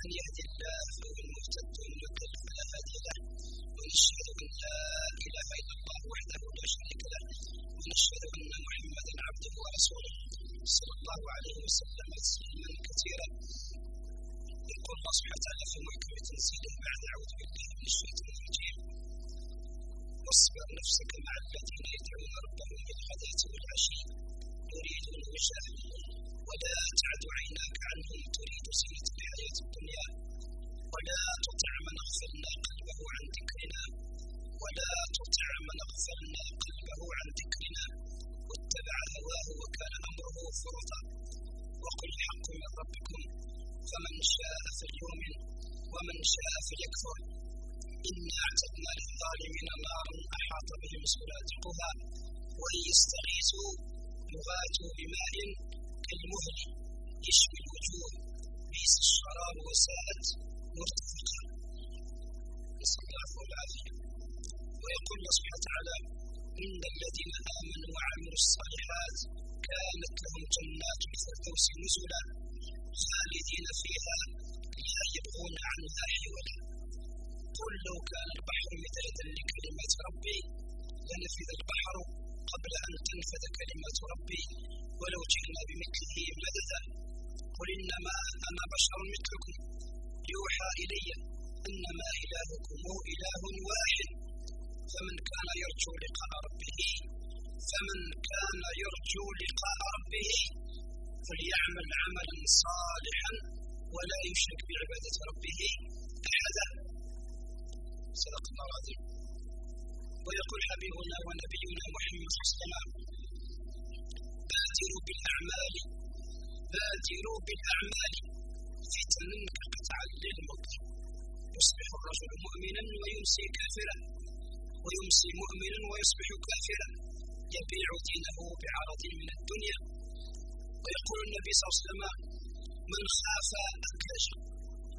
من يهد الله فهو المهتد يضلل فلا هادي له. ونشهد أن لا إله إلا الله وحده لا شريك له. ونشهد أن محمدا عبده ورسوله صلى الله عليه وسلم تسليما كثيرا. يقول الله سبحانه وتعالى في محكم تنزيله بعد أعوذ بالله من الشيطان الرجيم. واصبر نفسك مع الذين يدعون ربهم بالغداة والعشي. يريدون وجهه ولا تعد عيناك عنهم تريد زينة الحياة الدنيا ولا تطع من اغفلنا قلبه عن ذكرنا ولا تطع من اغفلنا قلبه عن ذكرنا واتبع هواه وكان امره فرطا وقل الحق من ربكم فمن شاء فليؤمن ومن شاء فليكفر إنا أعتدنا للظالمين نارا أحاط بهم سرادقها وإن يستغيثوا يغاثوا بماء كالمهل يشوي الوجوه بئس الشراب وساءت مرتفقا نسأل العفو والعافية ويقول الله سبحانه وتعالى إن الذين آمنوا وعملوا الصالحات كانت لهم جنات الفردوس نزلا خالدين فيها لا يبغون عنها حولا. قل لو كان البحر مدادا لكلمات ربي لنفذ البحر قبل أن تنفذ كلمات ربي ولو جئنا بمثله مددا. قل إنما أنا بشر مثلكم. يوحى إلي أنما إلهكم إله واحد. فمن كان يرجو لقاء ربه فمن كان يرجو لقاء ربه فليعمل عملا صالحا ولا يشرك بعبادة ربه أحدا. صدق الله العظيم. ويقول حبيبنا ونبينا محمد صلى الله عليه وسلم بادروا بالأعمال بادروا بالأعمال فتنا كقطع الليل يصبح الرجل مؤمنا ويمسي كافرا ويمسي مؤمنا ويصبح كافرا يبيع دينه بعرض من الدنيا. ويقول النبي صلى الله عليه وسلم من خاف أدلج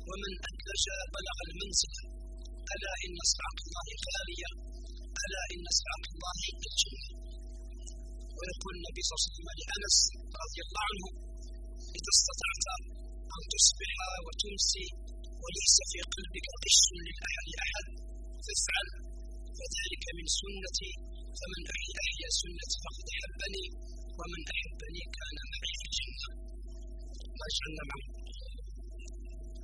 ومن أدلج بلغ المنزل ألا إن صراط الله غالية ألا إن صراط الله الجنة ويقول النبي صلى الله عليه وسلم لأنس رضي الله عنه إذا استطعت أن تصبح وتمسي وليس في قلبك غش لأحد فافعل فذلك من سنتي فمن أحيا سنتي فقد أحبني ومن أحبني كان معي في الجنة. ما يجعلنا معه.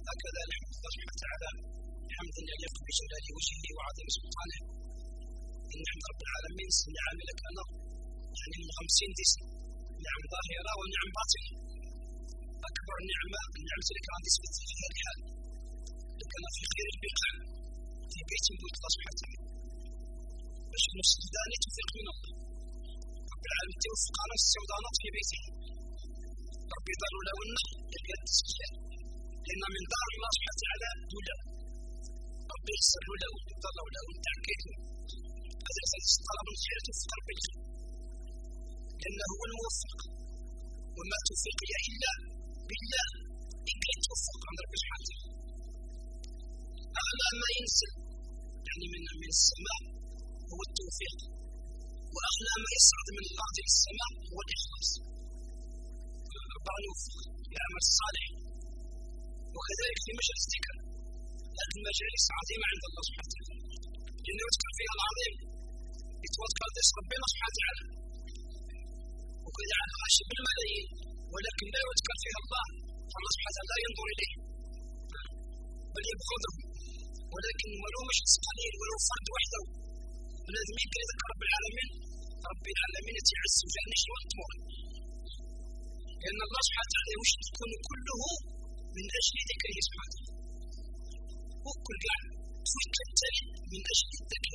هكذا نحمد الله سبحانه وتعالى حمدا يليق بجلال وجهه وعظيم سلطانه. إن نعم رب العالمين نعم لك أنا يعني من خمسين ديس نعم ظاهرة ونعم باطنة. أكبر نعمة النعمة لك عندي سبت في هذه الحال لك أنا في خير البقاع في بيت بيت الله سبحانه وتعالى باش نفس الداني توفيق من الله رب العالمين توفق على السودانات في بيته. ربي دار له النقل يلقى التسجيل لأن من دار الله سبحانه وتعالى دولة. ربي يسر له ويضل له وتعكيت هذا طلب الخير ربي لأنه هو الموفق وما توفيقي إلا بالله إن كان توفق سبحانه وتعالى أعلى ما ينزل يعني من من السماء هو التوفيق. وأعلى ما يصعد من الأرض إلى السماء هو الإخلاص. ربنا يوفق يعمل الصالح وكذلك في مجال الذكر هذه المجالس عظيمة عند الله سبحانه وتعالى. لأنه يذكر فيها العظيم. يتوكل ربنا سبحانه وتعالى وقد عاش بالملايين ولكن لا يذكر فيها الله. فالله سبحانه وتعالى لا ينظر إليه. بل يبغضه. ولكن ولو مش قليل ولو فرد وحده. بنادم يمكن يذكر رب العالمين رب العالمين يعز وجل شي وقت لأن الله سبحانه وتعالى وش تكون كله من أجل ذكره سبحانه وكل كاع تفكر من أجل الذكر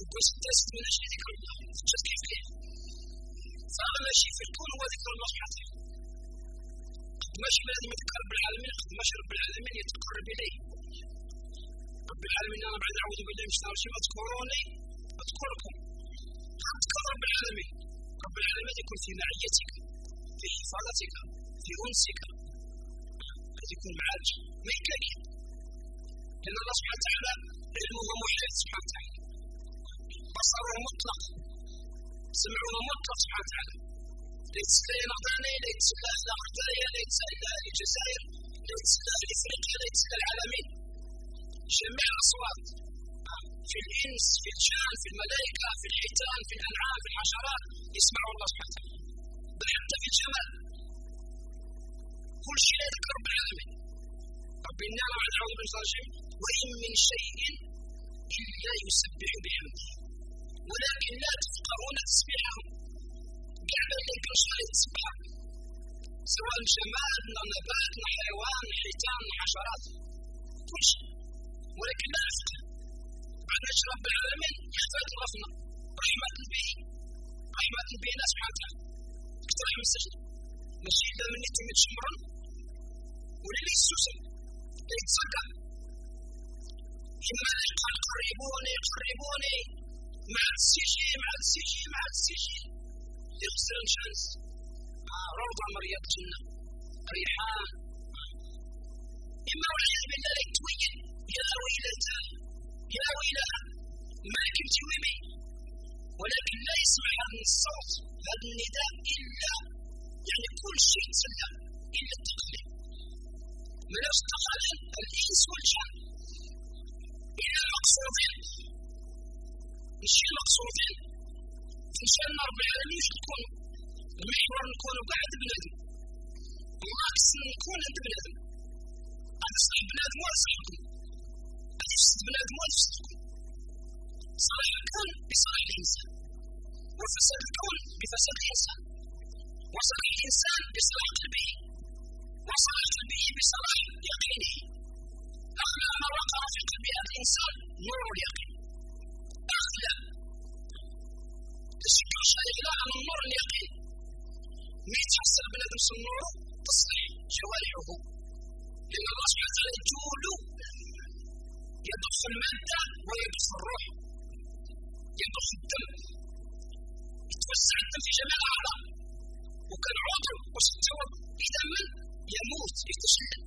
تقول ستست من أجل ذكر الله تشوف كيف كيف فأغلى شيء في الكون هو ذكر الله وتعالى قد ماشي لازم يذكر رب العالمين قد ماشي رب العالمين يتقرب إليه رب العالمين أنا بعد أعوذ بالله من الشيطان الرجيم اذكروني أذكركم اذكر رب العالمين رب العالمين يكون في معيتك في حفاظتك في أنسك قد يكون معك ما يكاكي لأن الله سبحانه وتعالى علمه محيط سبحانه وتعالى بصره مطلق سمعه مطلق سبحانه وتعالى ليس لا نغداني ليس أخطايا ليس لا الجزائر ليس لا إفريقيا ليس العالمين جميع الأصوات في الإنس في الجان في الملائكة في الحيتان في الأنعام في الحشرات يسمعوا الله سبحانه وتعالى. بل حتى في الجمال. كل شيء يذكر رب العالمين. رب إنا بعد أعوذ بالله وإن من شيء إلا يسبح بحمده. ولكن لا تفقهون تسبيحهم اللي كل شيء تسبح سواء جماد نبات حيوان حيتان حشرات. كل شيء. ولكن لا نفقه بعد رب العالمين يحفظ رفنا رحمة. به. رحمة بنا سبحانه وتعالى. اقترح من ماشي إلا من نتي من شمرا ولا لي السوسن لا يتصدق. إما قال قربوني قربوني مع السجي مع السجي مع السجي يغسل الشمس آه روضة من رياض الجنة ريحان إما والعياذ بالله يتوين يا ويلتاه يا ويلها ما كنت ويمي ولكن لا يسمع هذا الصوت هذا النداء إلا يعني كل شيء تسلى إلا التقليد. من اشتغل الإنس والجن. إلى المقصودين الشيء المقصودين في شأن رب العالمين تكون المحور نكون بعد بنادم والعكس نكون عند بنادم هذا صاحب بنادم ولا صاحبكم يفسد بنادم ولا يفسدكم صلاح الكون بصلاح الإنسان وفساد الكون بفساد الإنسان وصلاح الإنسان بصلاح قلبه وصلاح قلبه بصلاح يقينه. أغلى ما وقع في قلب هذا الإنسان نور اليقين. تشكل شيء لا عن النور اليقين ما يتحصل بنادم النور تصلح جوارحه لأن الله سبحانه وتعالى يقول يضخ المادة ويضخ الروح يضخ الدم يتوسع الدم في جميع الأعضاء وكان عضو مستوى إذا من يموت يتشلل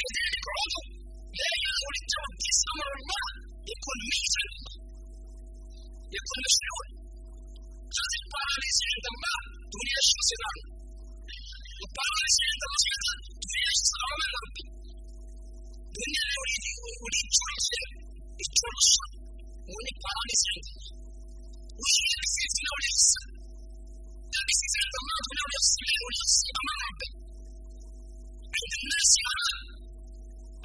كذلك عضو لا يدخل التوقيس أمر الله يكون ميتا يكون مشلول الباراليس عند الله دنيا الشمس الباراليس عند الله سبحانه وتعالى دنيا الشمس ربي dunia leo ulichocha ichosha uone paralisi وشيء في لو لسه لكن في عندما لو لسه لو لسه ما ربي عند الناس يرى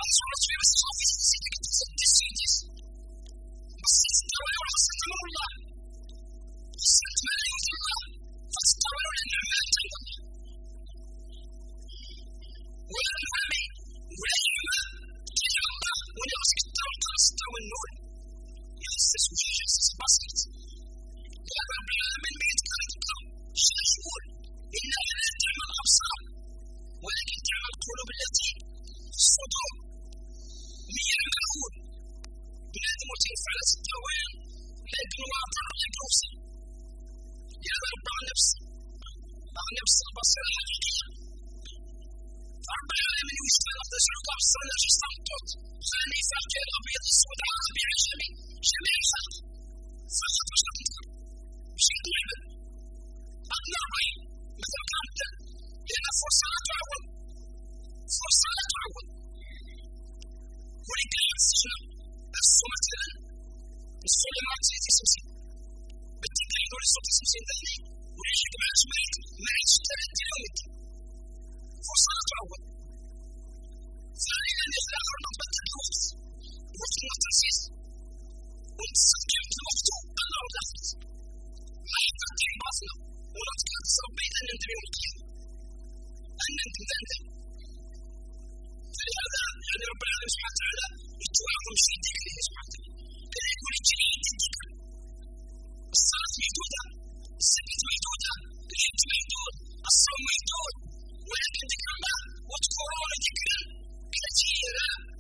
أنصر في بس في سيدك تسدس سيدس Jesus العالمين ويشتغل تسعود أبصار لا تستمتعت خلي فرق الأبيض الأسود عربي عجمي جميع الخلق فقط مش تنتظر بشكل العباد أقنع رأي مثل كانت لأن فرصة لا تعوض فرصة لا تعوض وإن كان السجن السو مثلا السلم ما تزيد سمسين بالتكليف دول الصوت سمسين ثاني وليش مع جمعية مع ثلاث يوم فرصة لا الناس الآخر من بعد التجوز وفي التاسيس ونستقيم في وقته على ارض الآخر ما يفتح راسنا ولا تكسر بين ان ندم يوم القيامه ان ندم ندم فلهذا يعني رب العالمين سبحانه وتعالى يتوعظ في ذكره سبحانه وتعالى كان يقول اجري الذكر الصلاه محدوده السكت محدوده الحج محدود الصوم محدود ولكن ذكر الله واذكرون ذكرا que se